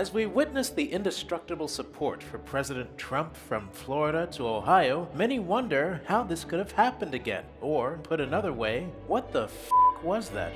As we witness the indestructible support for President Trump from Florida to Ohio, many wonder how this could have happened again. Or, put another way, what the f was that?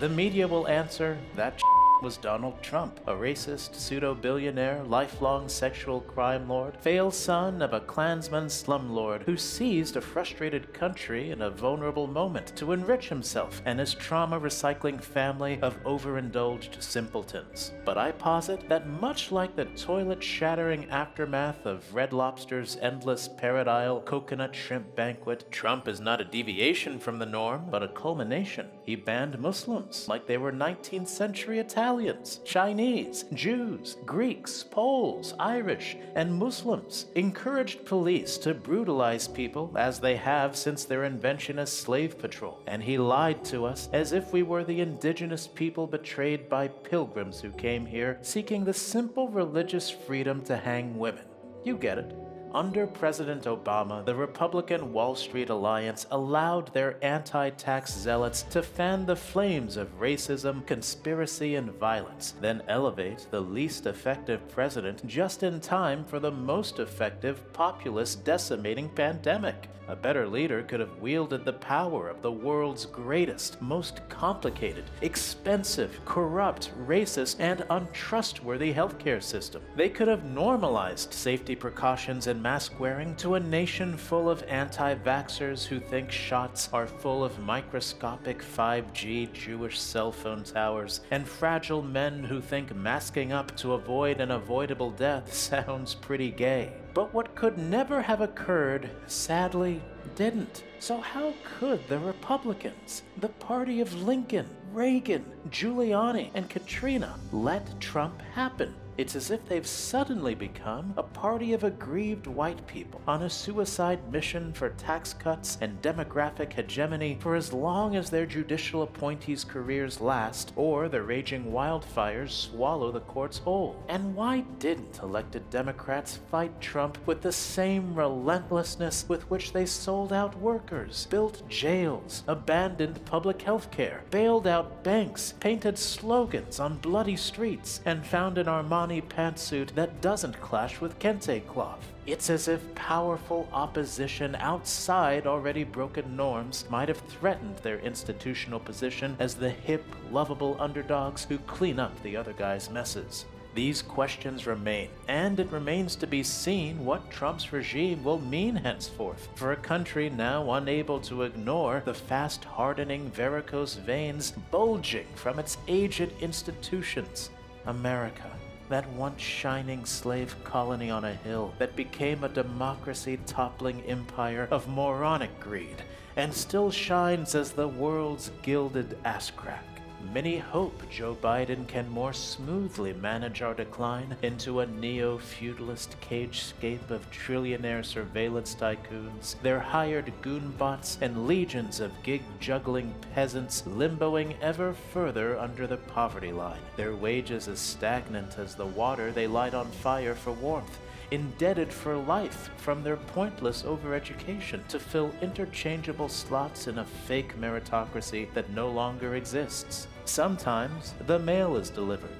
The media will answer that was Donald Trump, a racist, pseudo billionaire, lifelong sexual crime lord, failed son of a Klansman slumlord who seized a frustrated country in a vulnerable moment to enrich himself and his trauma recycling family of overindulged simpletons. But I posit that much like the toilet shattering aftermath of Red Lobster's endless Parrot Isle coconut shrimp banquet, Trump is not a deviation from the norm, but a culmination. He banned Muslims like they were 19th century Italians Italians, Chinese, Jews, Greeks, Poles, Irish, and Muslims, encouraged police to brutalize people as they have since their invention as slave patrol. And he lied to us as if we were the indigenous people betrayed by pilgrims who came here seeking the simple religious freedom to hang women. You get it. Under President Obama, the Republican Wall Street Alliance allowed their anti tax zealots to fan the flames of racism, conspiracy, and violence, then elevate the least effective president just in time for the most effective populist decimating pandemic. A better leader could have wielded the power of the world's greatest, most complicated, expensive, corrupt, racist, and untrustworthy healthcare system. They could have normalized safety precautions and mask wearing to a nation full of anti vaxxers who think shots are full of microscopic 5G Jewish cell phone towers, and fragile men who think masking up to avoid an avoidable death sounds pretty gay. But what could never have occurred, sadly, didn't. So, how could the Republicans, the party of Lincoln, Reagan, Giuliani, and Katrina, let Trump happen? It's as if they've suddenly become a party of aggrieved white people on a suicide mission for tax cuts and demographic hegemony for as long as their judicial appointees' careers last or the raging wildfires swallow the courts whole. And why didn't elected Democrats fight Trump with the same relentlessness with which they sold out workers, built jails, abandoned public health care, bailed out banks, painted slogans on bloody streets, and found an Pantsuit that doesn't clash with kente cloth. It's as if powerful opposition outside already broken norms might have threatened their institutional position as the hip, lovable underdogs who clean up the other guy's messes. These questions remain, and it remains to be seen what Trump's regime will mean henceforth for a country now unable to ignore the fast hardening varicose veins bulging from its aged institutions. America that once shining slave colony on a hill that became a democracy toppling empire of moronic greed and still shines as the world's gilded ass crack. Many hope Joe Biden can more smoothly manage our decline into a neo feudalist cagescape of trillionaire surveillance tycoons, their hired goonbots, and legions of gig juggling peasants limboing ever further under the poverty line, their wages as stagnant as the water they light on fire for warmth indebted for life from their pointless overeducation to fill interchangeable slots in a fake meritocracy that no longer exists. Sometimes the mail is delivered.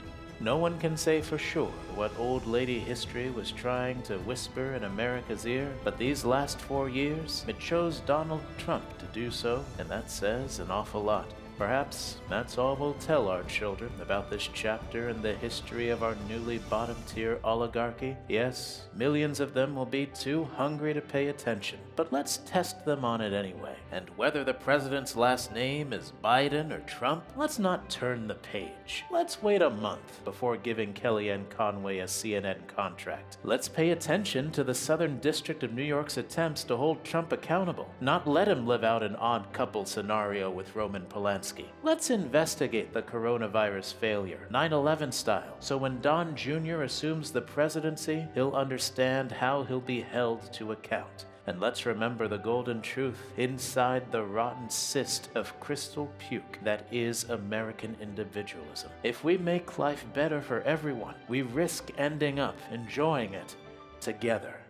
No one can say for sure what old lady history was trying to whisper in America's ear, but these last four years, it chose Donald Trump to do so, and that says an awful lot. Perhaps that's all we'll tell our children about this chapter in the history of our newly bottom tier oligarchy. Yes, millions of them will be too hungry to pay attention, but let's test them on it anyway. And whether the president's last name is Biden or Trump, let's not turn the page. Let's wait a month before giving Kellyanne Conway a CNN contract. Let's pay attention to the Southern District of New York's attempts to hold Trump accountable, not let him live out an odd couple scenario with Roman Polanski. Let's investigate the coronavirus failure, 9 11 style, so when Don Jr. assumes the presidency, he'll understand how he'll be held to account. And let's remember the golden truth inside the rotten cyst of crystal puke that is American individualism. If we make life better for everyone, we risk ending up enjoying it together.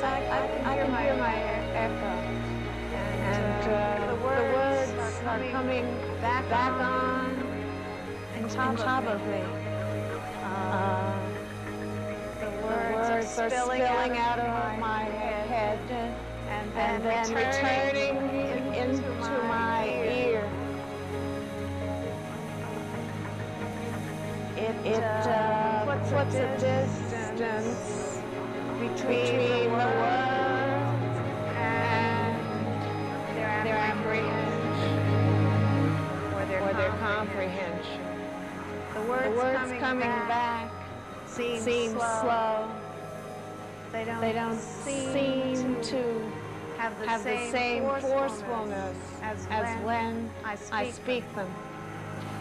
Yes, I, I, I can hear my echo. And uh, the words are coming back, back on and top of me. Uh, the words are spilling out of my head and then returning into my ear. It uh, puts a distance between the words and their apprehension or their comprehension. The words coming back seem slow. They don't seem to have the same forcefulness as when I speak them.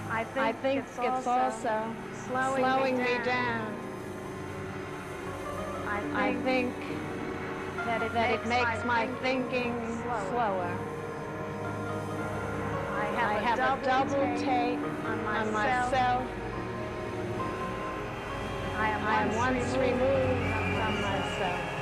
I think it's also slowing me down. I think that it, makes my thinking slower. I have, a double take on myself. I am once removed from myself.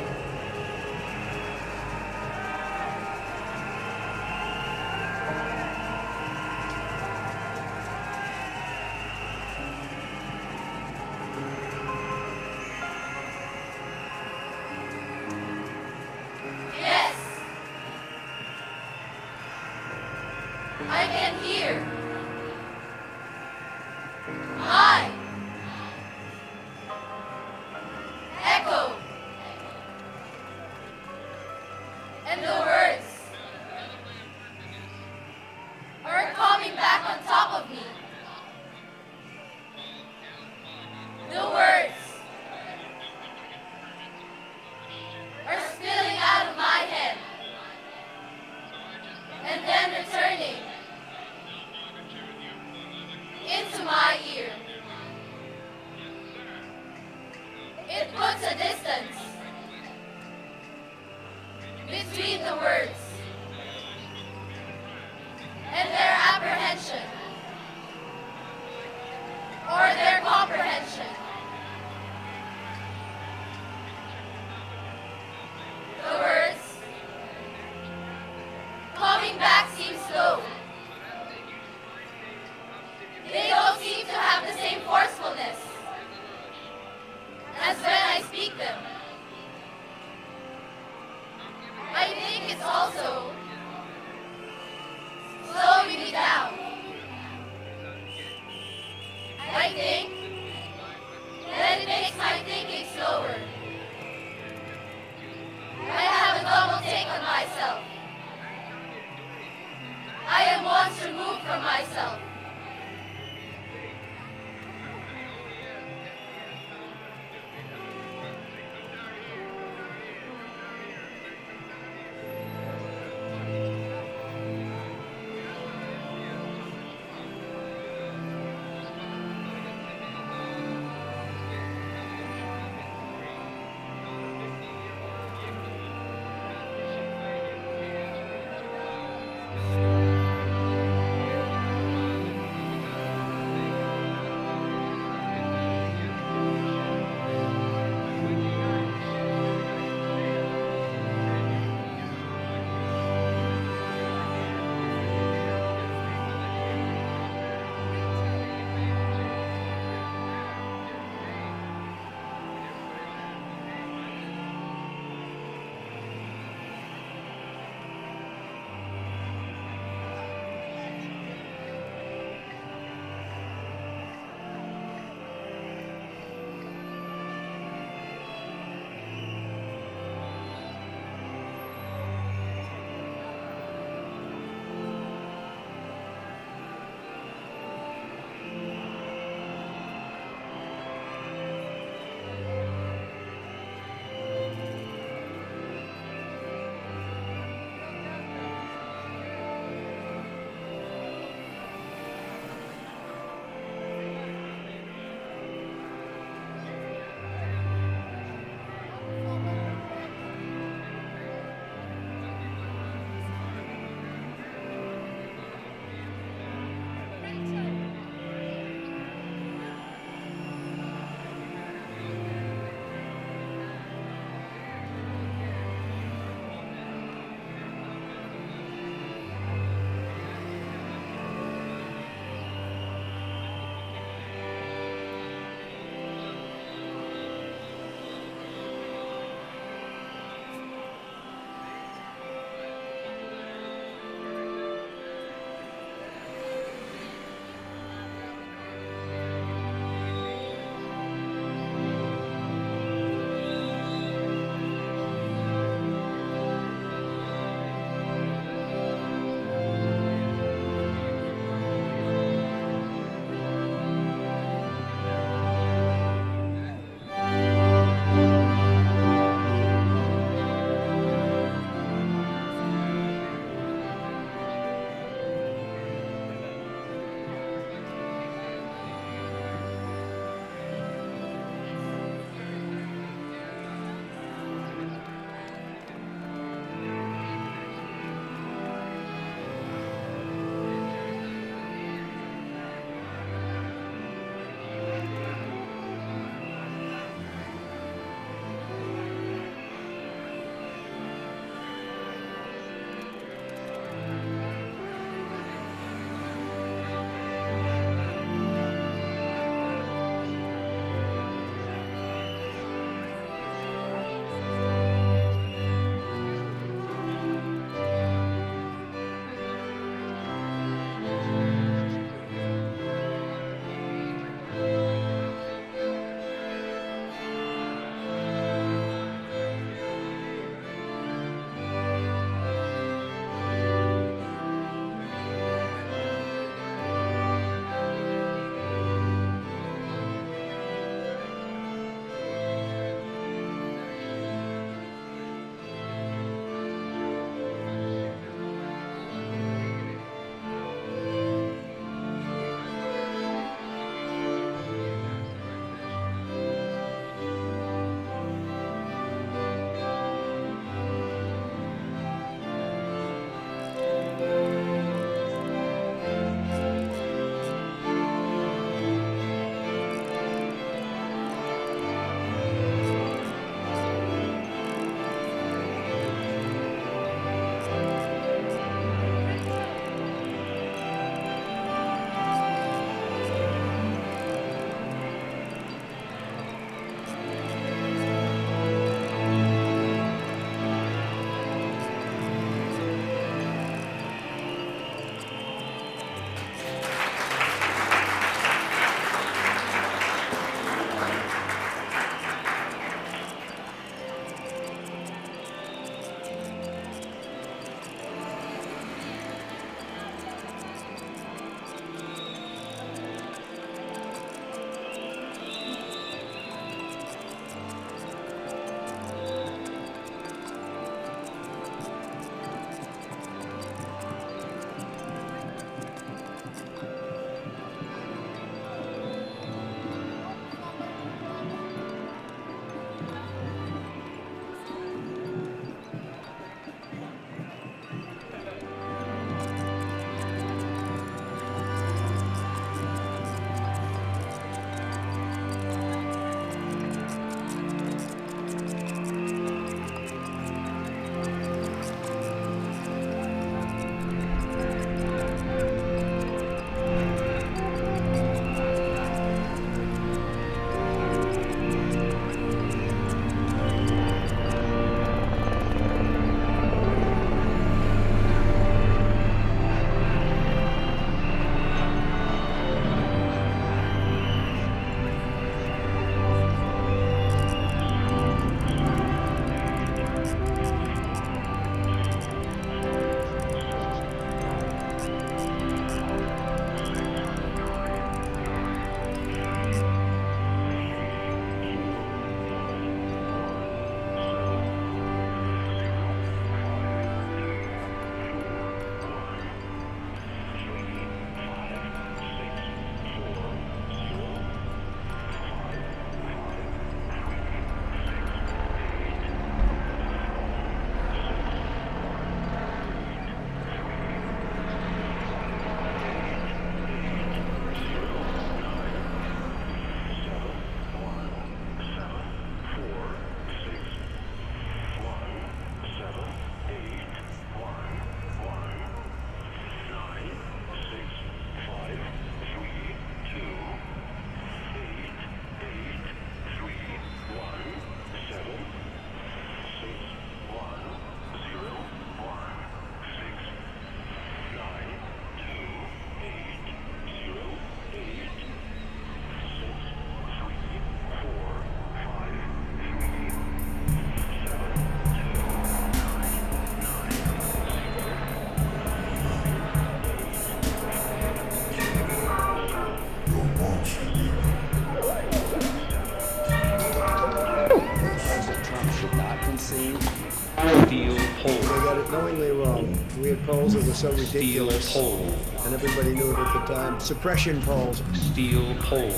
Polls that were so Steel ridiculous, pole. and everybody knew it at the time. Suppression polls. Steel pole.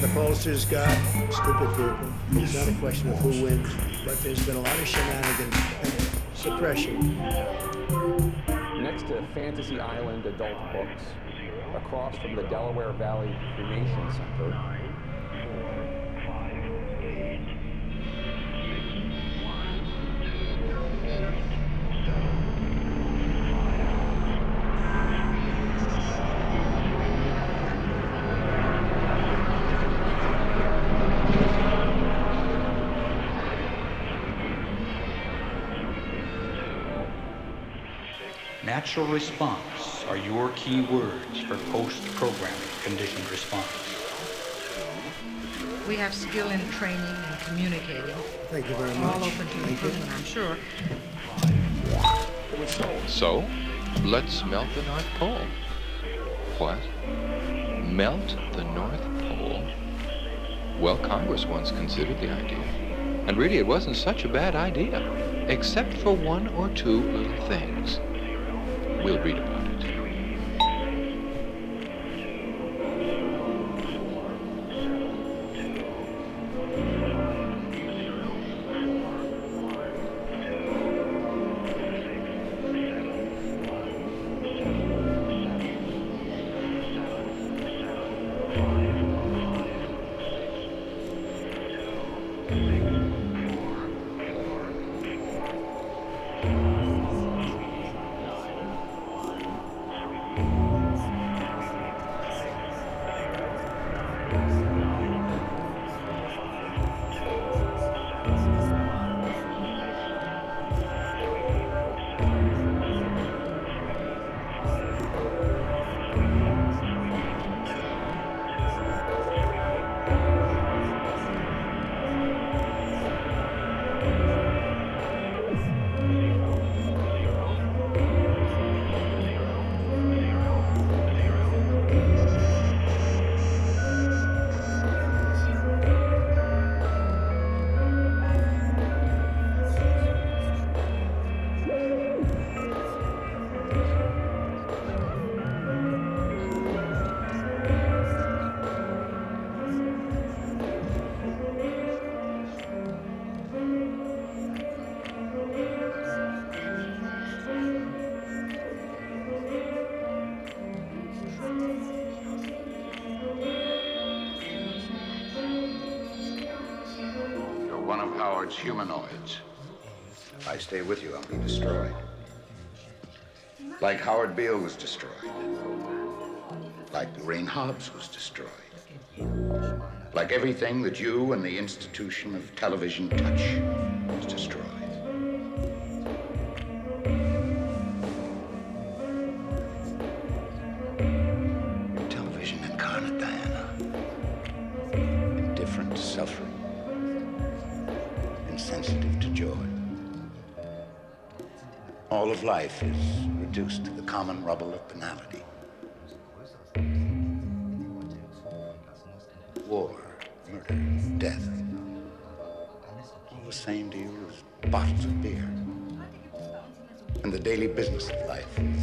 The pollsters got stupid people. It's not a question of who wins, but there's been a lot of shenanigans and suppression. Next to Fantasy Island Adult Books, across from the Delaware Valley Cremation Center, Natural response are your key words for post-programming conditioned response. We have skill in training and communicating, Thank you very much. all open to improvement, I'm sure. So, let's melt the North Pole. What? Melt the North Pole? Well, Congress once considered the idea. And really, it wasn't such a bad idea, except for one or two little things. We'll read about. Howard's humanoids. If I stay with you, I'll be destroyed. Like Howard Beale was destroyed. Like Laureen Hobbs was destroyed. Like everything that you and the institution of television touch was destroyed. Life is reduced to the common rubble of banality. War, murder, death. All the same to you as bottles of beer. And the daily business of life is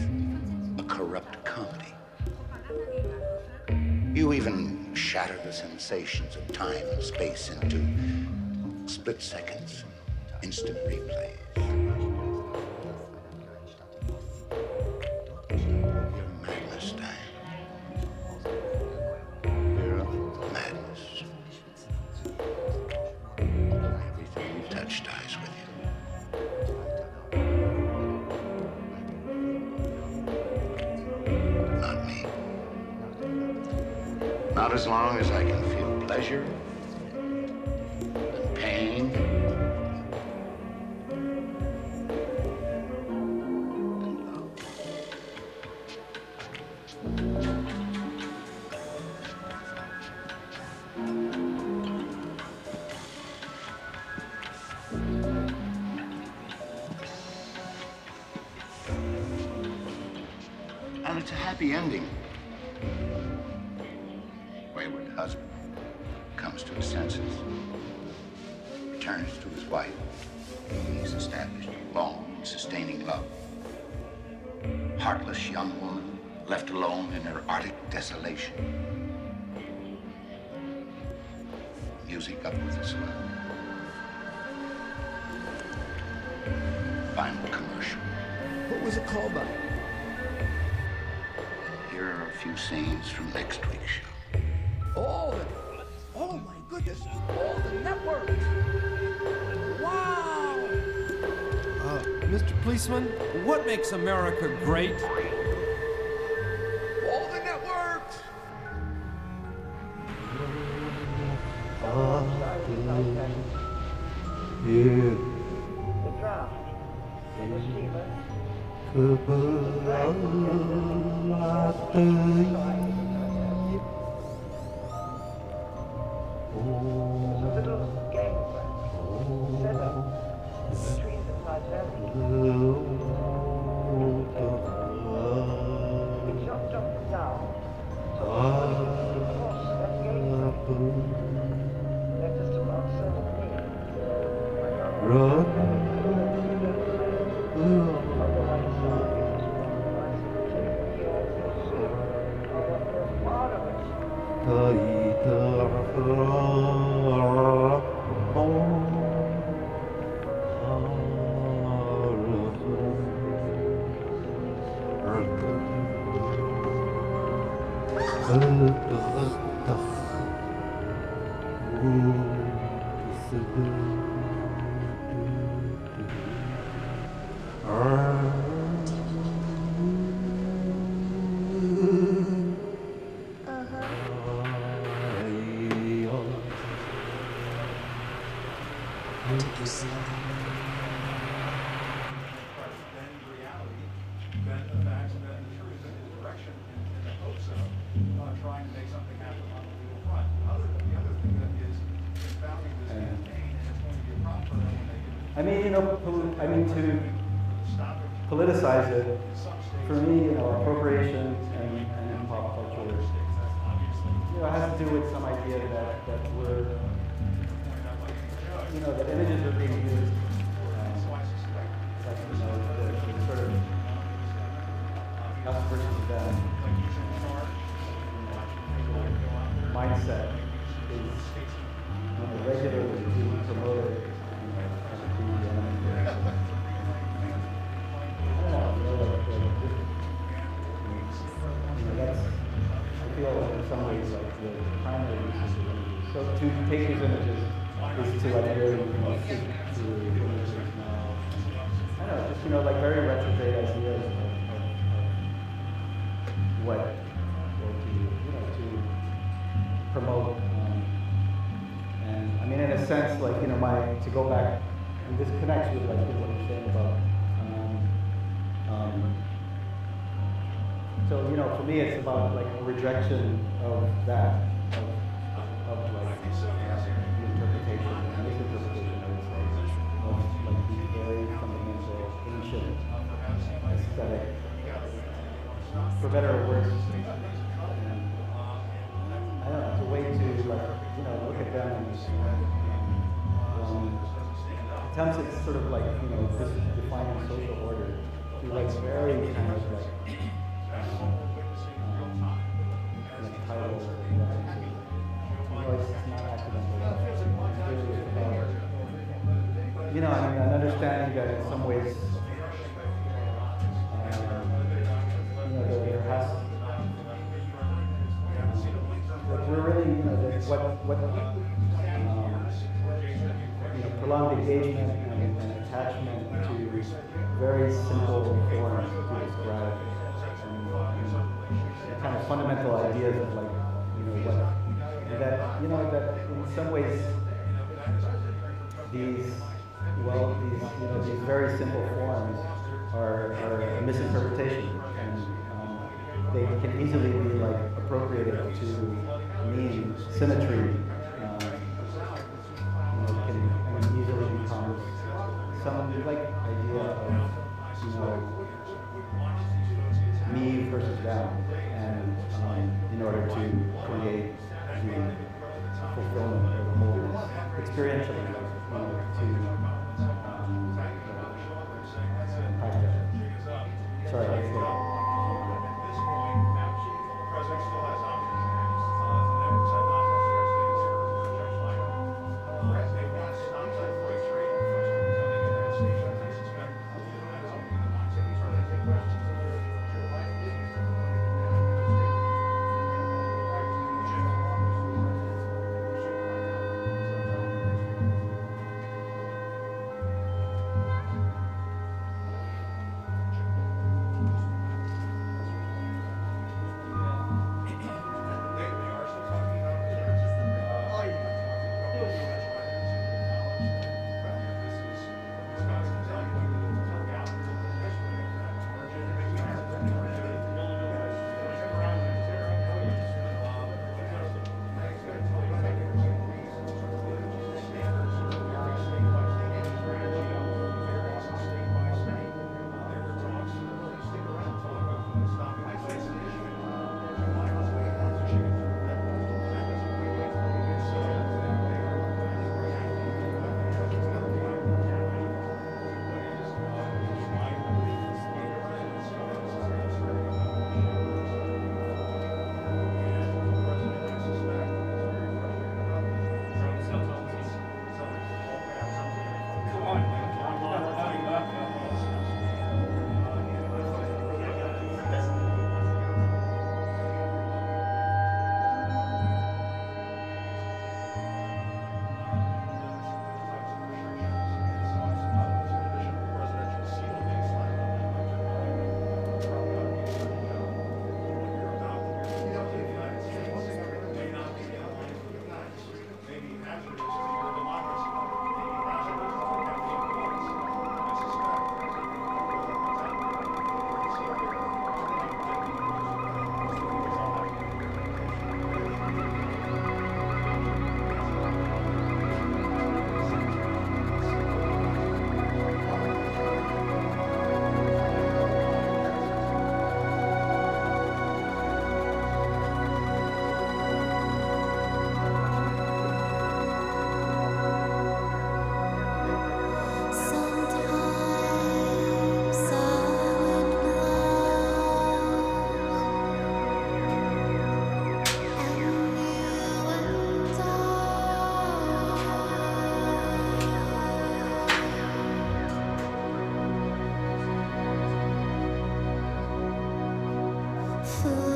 a corrupt comedy. You even shatter the sensations of time and space into split seconds, instant replays. Makes America great? All the networks. I mean to politicize it. For me, you know, appropriation and, and pop culture, you know, has to do with some idea that that we're, you know, that images are being used, um, like you know, the, the sort of us versus them mindset is you know, regularly promoted. Take these images is to like really know, seek to images. I don't know, just you know, like very retrograde ideas of, of, of what or to you know to promote. Um, and I mean, in a sense, like you know, my to go back, and this connects with like what you're saying about. Um, um, so you know, for me, it's about like a rejection of that, better or worse. And I don't know, it's a way to like you know look at them and um, attempts at sort of like you know this defining social order through like very kind of like um, like titles. You know, it's, not accidental. It's really about, you know, I mean, an understanding that in some ways, what, you know, prolonged engagement and, and attachment to very simple forms to describe. And, and kind of fundamental ideas of like, you know, what, that, you know, that in some ways these, well, these, you know, these very simple forms are, are a misinterpretation. And um, they can easily be like appropriated to mean symmetry. fool.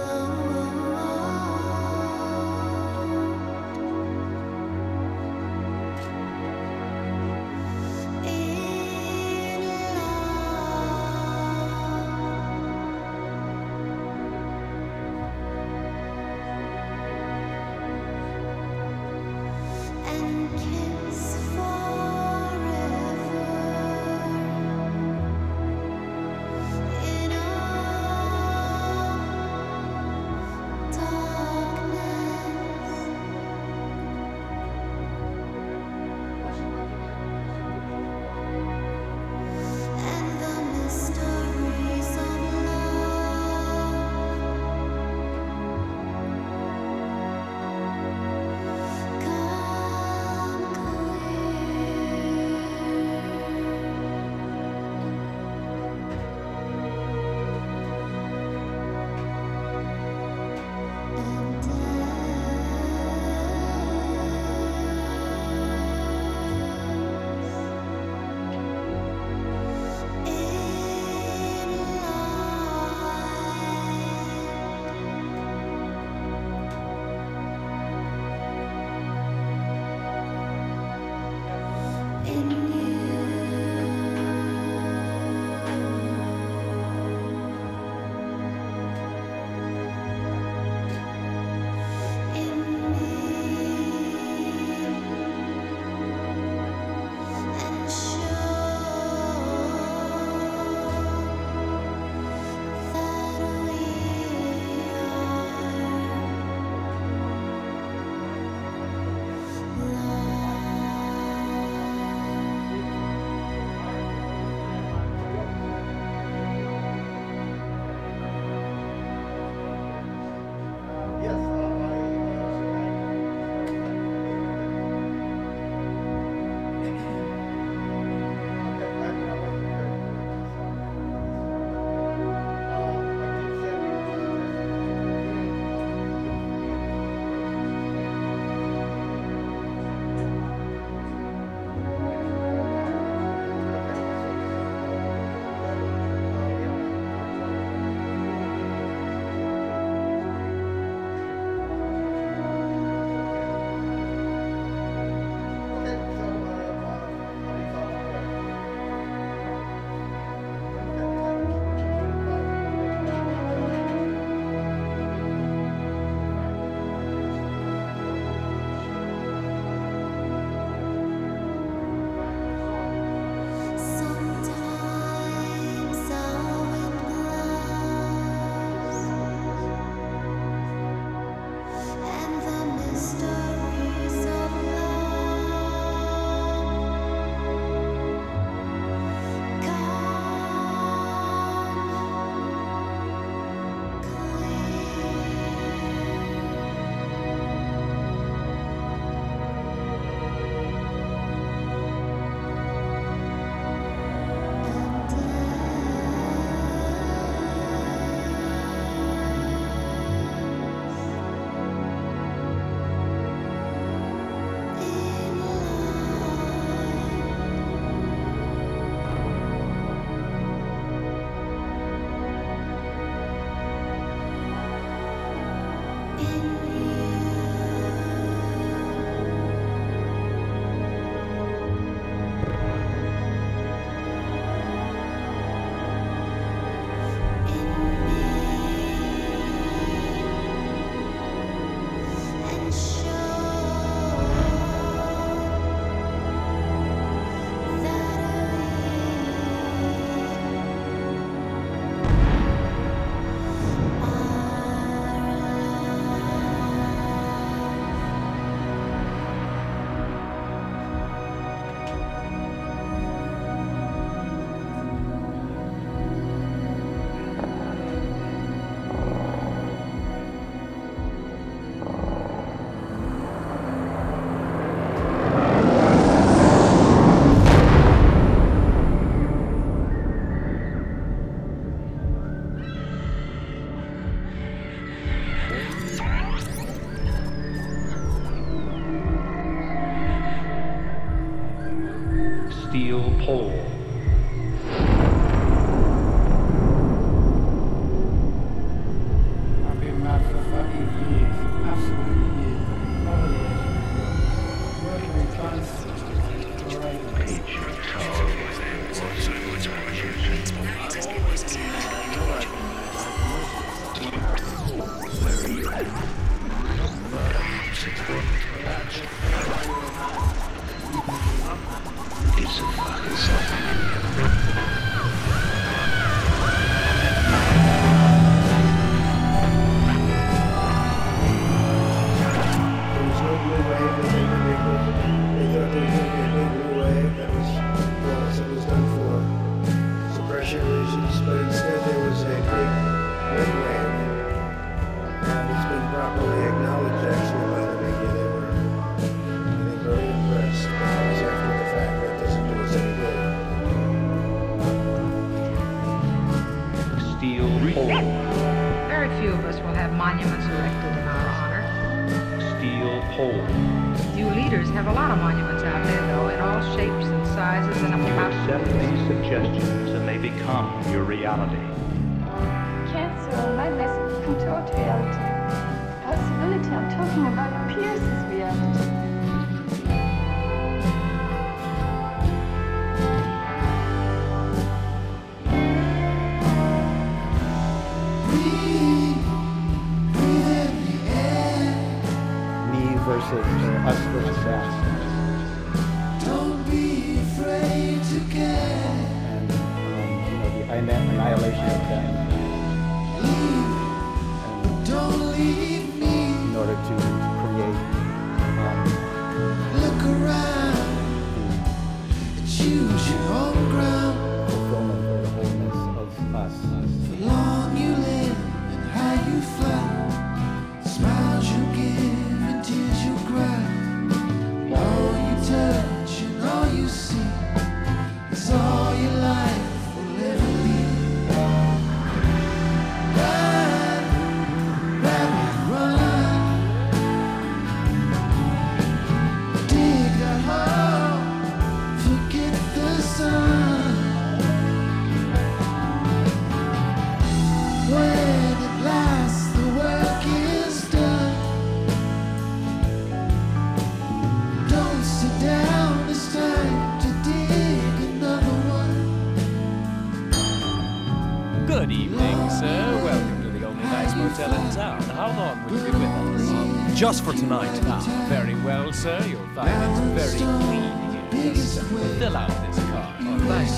For tonight. Ah, very well, sir. You'll find it very clean here. Just fill out this card. Thanks.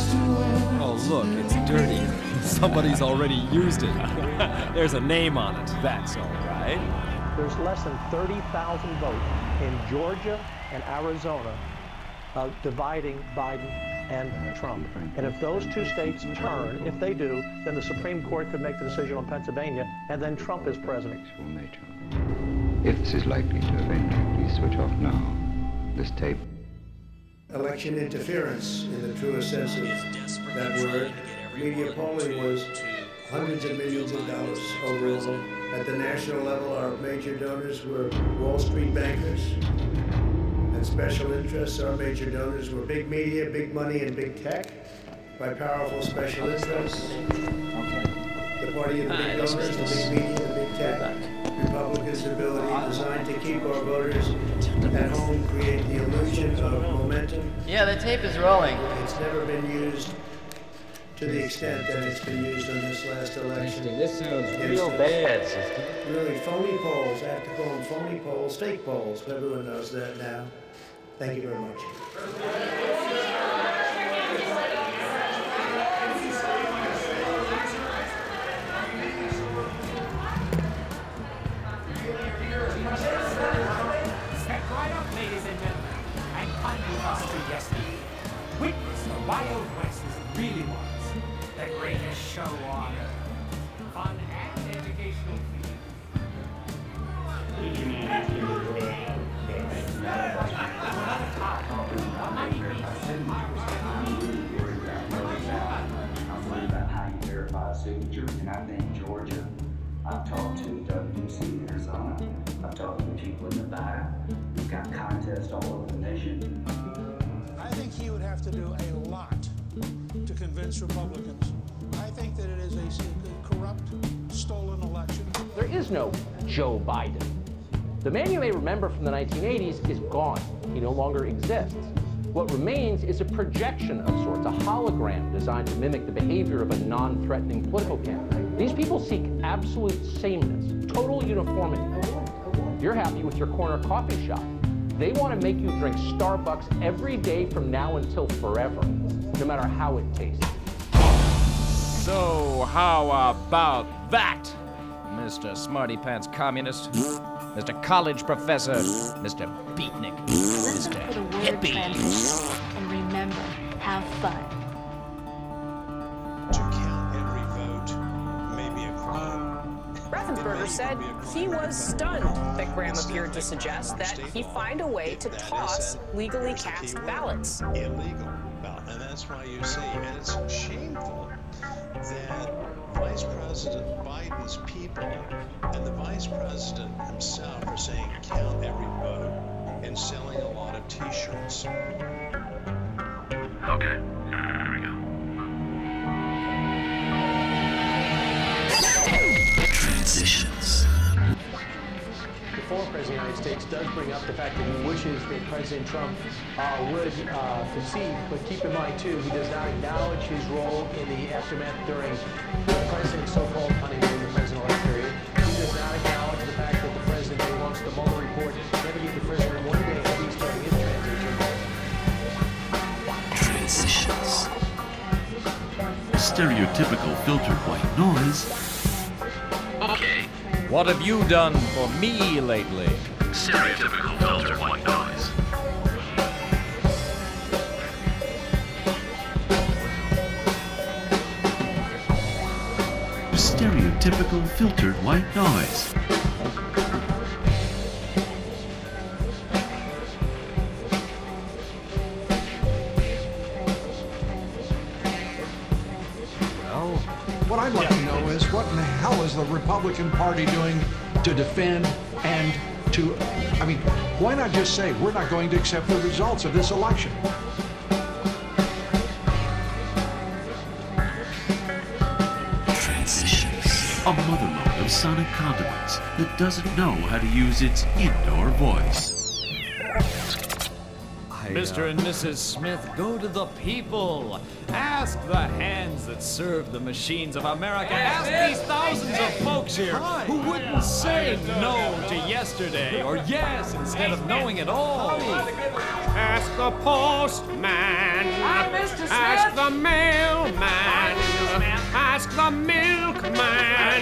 Oh, look, it's dirty. Somebody's already used it. There's a name on it. That's all right. There's less than 30,000 votes in Georgia and Arizona uh, dividing Biden and Trump. And if those two states turn, if they do, then the Supreme Court could make the decision on Pennsylvania, and then Trump is president. If this is likely to offend you, please switch off now. This tape election interference in the truest sense of that word. Media polling was hundreds of millions of dollars overall. At the national level, our major donors were Wall Street bankers and special interests. Our major donors were big media, big money, and big tech by powerful special interests. The party of the big donors, the big media, the big tech. Republicans' ability designed to keep our voters at home, create the illusion of momentum. Yeah, the tape is rolling. It's never been used to the extent that it's been used in this last election. This sounds real it bad, sister. Really, phony polls. I have to call them phony polls, fake polls. Everyone knows that now. Thank you very much. Wild West it really was. The greatest show on earth. Fun and educational signature, and I think Georgia. I've talked to WC in Arizona. I've talked to people in Nevada. We've got contests all over the nation. Have to do a lot to convince Republicans. I think that it is a corrupt, stolen election. There is no Joe Biden. The man you may remember from the 1980s is gone. He no longer exists. What remains is a projection of sorts, a hologram designed to mimic the behavior of a non threatening political candidate. These people seek absolute sameness, total uniformity. You're happy with your corner coffee shop. They want to make you drink Starbucks every day from now until forever, no matter how it tastes. So, how about that, Mr. Smarty Pants Communist? Mr. College Professor, Mr. Beatnik, Mr. Hippie. And remember, have fun. Raffensperger said he was stunned that Graham appeared to suggest that he find a way to toss legally cast ballots. Illegal ballot. And that's why you see, and it's shameful that Vice President Biden's people and the Vice President himself are saying count every vote and selling a lot of t-shirts. Okay, Transitions. The former President of the United States does bring up the fact that he wishes that President Trump uh, would uh, concede, but keep in mind, too, he does not acknowledge his role in the aftermath during the President's so-called honeymoon, the president-elect period. He does not acknowledge the fact that the President, who wants the Mueller report, never gave the President one day at least during his transition. Transitions. Stereotypical filtered white noise. Okay. What have you done for me lately? Stereotypical filtered white noise. Stereotypical filtered white noise. Republican Party doing to defend and to, I mean, why not just say we're not going to accept the results of this election? Transitions. A mother motherload of sonic condiments that doesn't know how to use its indoor voice. Mr. Uh, and Mrs. Smith, go to the people. Ask the hands that serve the machines of America. Ask these thousands of folks here who wouldn't say no to yesterday or yes instead of knowing it all. Ask the postman. Hi, Mr. Smith. Ask the mailman. Ask the milkman.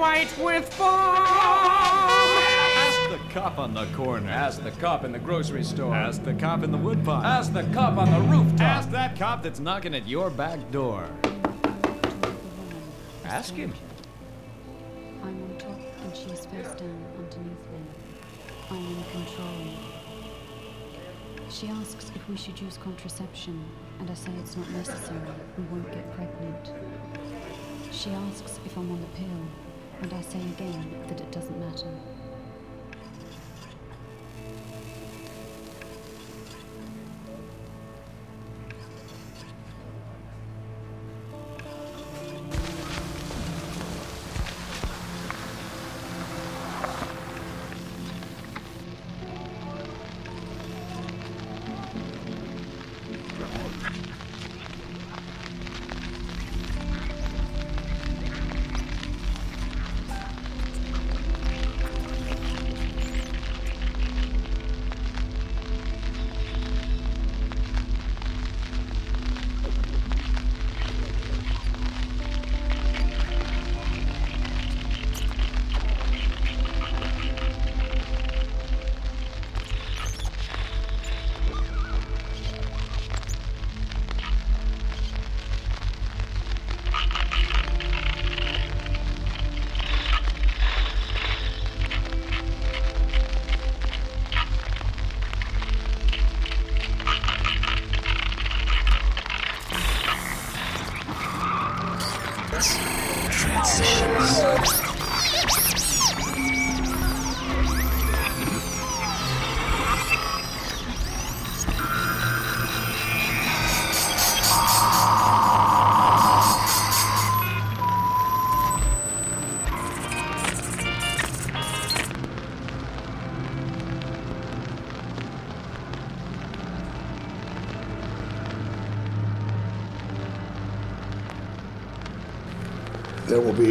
White with foam. Ask the cop on the corner. Ask the cop in the grocery store. Ask the cop in the woodpile. Ask the cop on the rooftop. Ask that cop that's knocking at your back door. Ask him. I'm on top and she's face down underneath me. I'm in control. She asks if we should use contraception, and I say it's not necessary. We won't get pregnant. She asks if I'm on the pill, and I say again that it doesn't matter.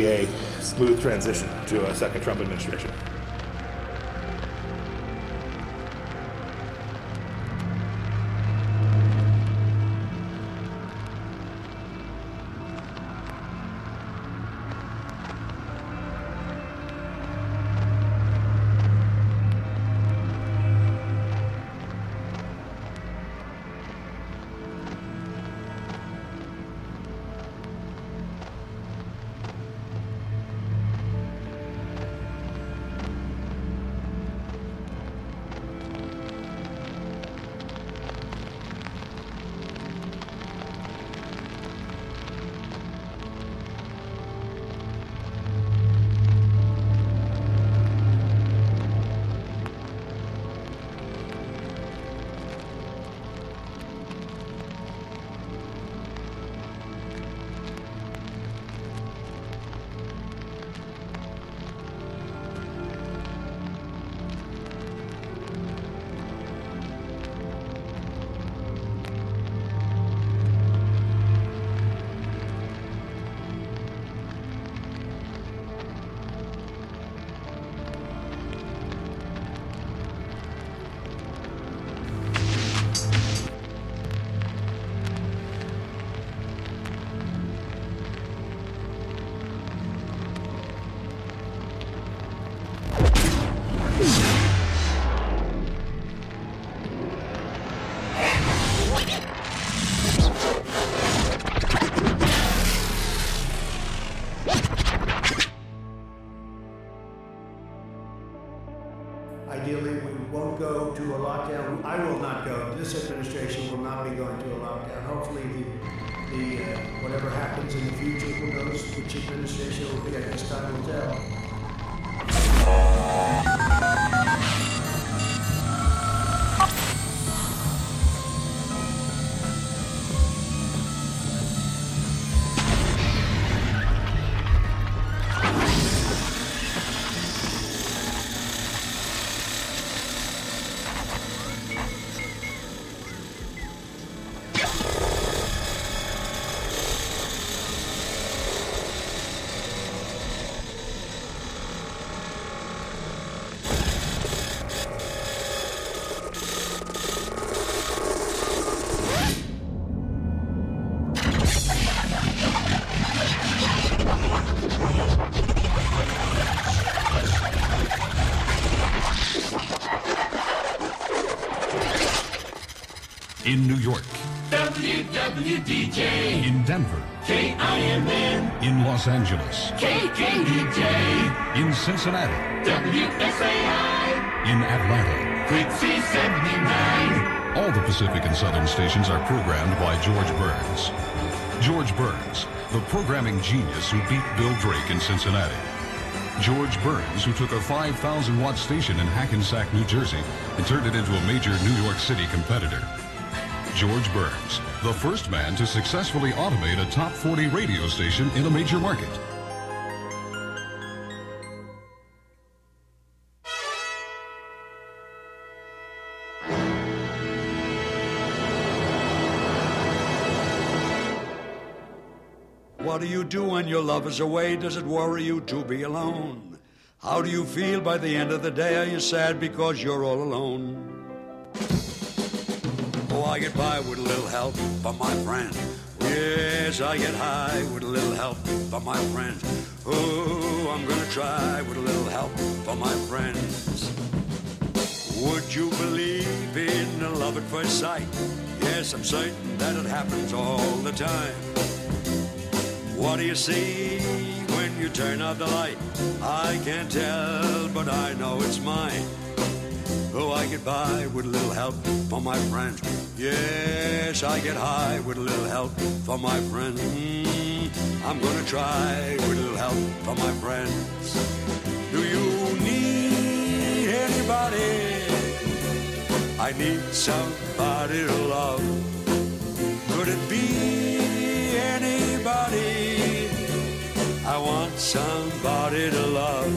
A smooth transition to a second Trump administration. WWDJ. in Denver, KIMN. in Los Angeles, KKDJ. in Cincinnati, WSAI. in Atlanta. Quixie 79. All the Pacific and Southern stations are programmed by George Burns. George Burns, the programming genius who beat Bill Drake in Cincinnati. George Burns, who took a 5,000 watt station in Hackensack, New Jersey, and turned it into a major New York City competitor. George Burns, the first man to successfully automate a top 40 radio station in a major market. What do you do when your love is away? Does it worry you to be alone? How do you feel by the end of the day? Are you sad because you're all alone? Oh, I get by with a little help from my friends. Yes, I get high with a little help from my friends. Oh, I'm gonna try with a little help from my friends. Would you believe in a love at first sight? Yes, I'm certain that it happens all the time. What do you see when you turn out the light? I can't tell, but I know it's mine. Oh, I get by with a little help from my friends. Yes, I get high with a little help from my friends. Mm, I'm gonna try with a little help from my friends. Do you need anybody? I need somebody to love. Could it be anybody? I want somebody to love.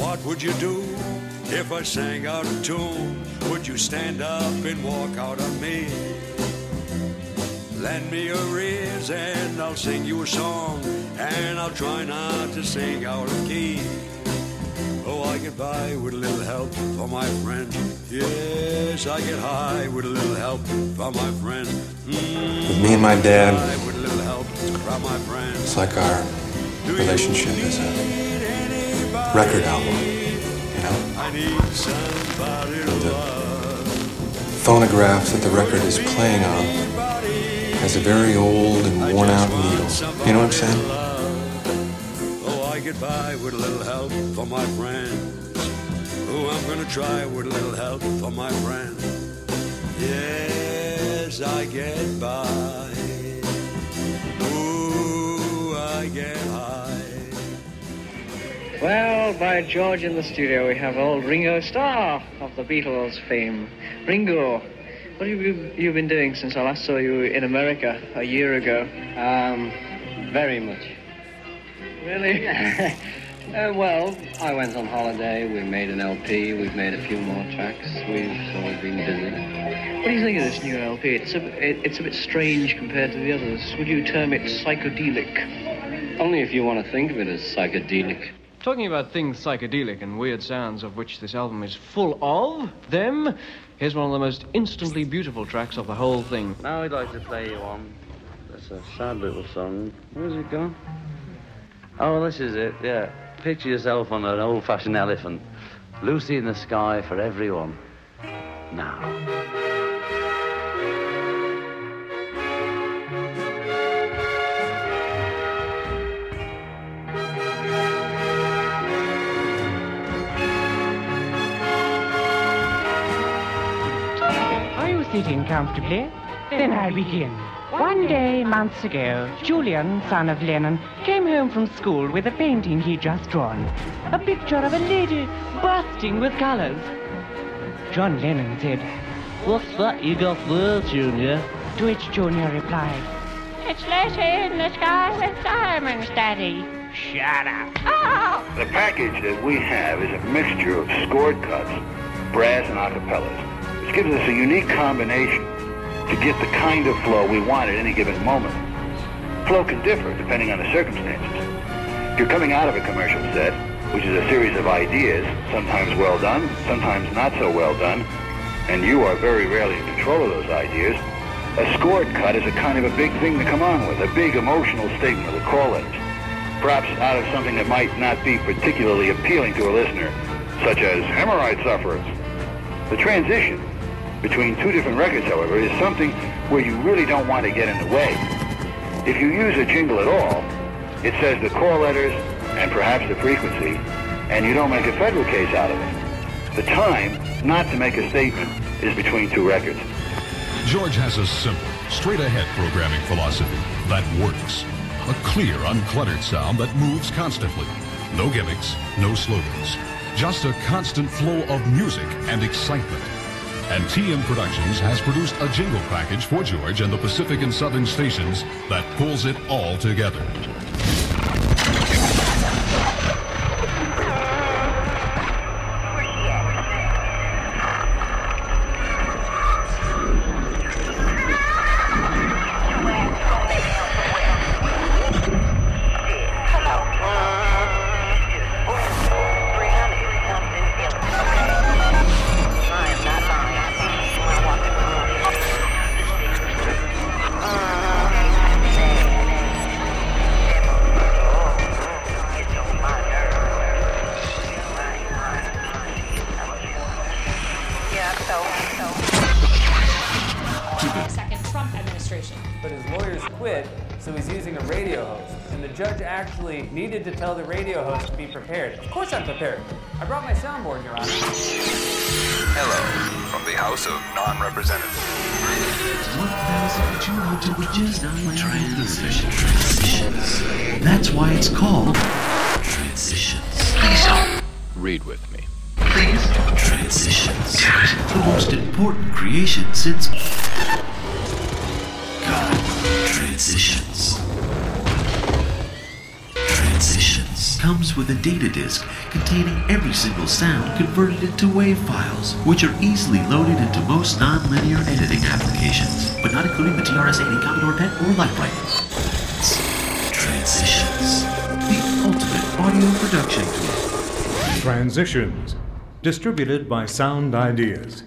What would you do if I sang out of tune? Would you stand up and walk out on me? Lend me your ears and I'll sing you a song, and I'll try not to sing out of key. Oh, I get by with a little help from my friend. Yes, I get high with a little help from my friend. Mm, With me and my dad, with a little help from my friend. it's like our relationship is a record album. The phonograph that the record is playing on has a very old and worn out needle. You know what I'm saying? Oh, I get by with a little help my friends. Oh, I'm gonna try with a little help my friends. Yes, I get by. Ooh, I get. Well, by George, in the studio we have old Ringo Starr of the Beatles fame. Ringo, what have you, you been doing since I last saw you in America a year ago? Um, very much. Really? uh, well, I went on holiday. We made an LP. We've made a few more tracks. We've of been busy. What do you think of this new LP? It's a, it, it's a bit strange compared to the others. Would you term it psychedelic? Only if you want to think of it as psychedelic. Talking about things psychedelic and weird sounds of which this album is full of, them, here's one of the most instantly beautiful tracks of the whole thing. Now I'd like to play you one. That's a sad little song. Where's it gone? Oh, this is it, yeah. Picture yourself on an old fashioned elephant. Lucy in the sky for everyone. Now. Sitting comfortably? Then I'll begin. One day, months ago, Julian, son of Lennon, came home from school with a painting he'd just drawn. A picture of a lady bursting with colors. John Lennon said, What's that you got there, Junior? To which Junior replied, It's Letty in the sky with diamonds, Daddy. Shut up. Oh! The package that we have is a mixture of scored cuts, brass, and acapellas, which gives us a unique combination to get the kind of flow we want at any given moment. Flow can differ depending on the circumstances. If you're coming out of a commercial set, which is a series of ideas, sometimes well done, sometimes not so well done, and you are very rarely in control of those ideas, a scored cut is a kind of a big thing to come on with, a big emotional statement with call letters. Perhaps out of something that might not be particularly appealing to a listener, such as hemorrhoid sufferers. The transition between two different records, however, is something where you really don't want to get in the way. If you use a jingle at all, it says the call letters and perhaps the frequency, and you don't make a federal case out of it. The time not to make a statement is between two records. George has a simple, straight ahead programming philosophy that works. A clear, uncluttered sound that moves constantly. No gimmicks, no slogans. Just a constant flow of music and excitement. And TM Productions has produced a jingle package for George and the Pacific and Southern stations that pulls it all together. Disk containing every single sound converted into WAV files, which are easily loaded into most non-linear editing applications. but not including the TRS-80 Commodore PET or Lite-Brite. Transitions, the ultimate audio production tool. Transitions, distributed by Sound Ideas.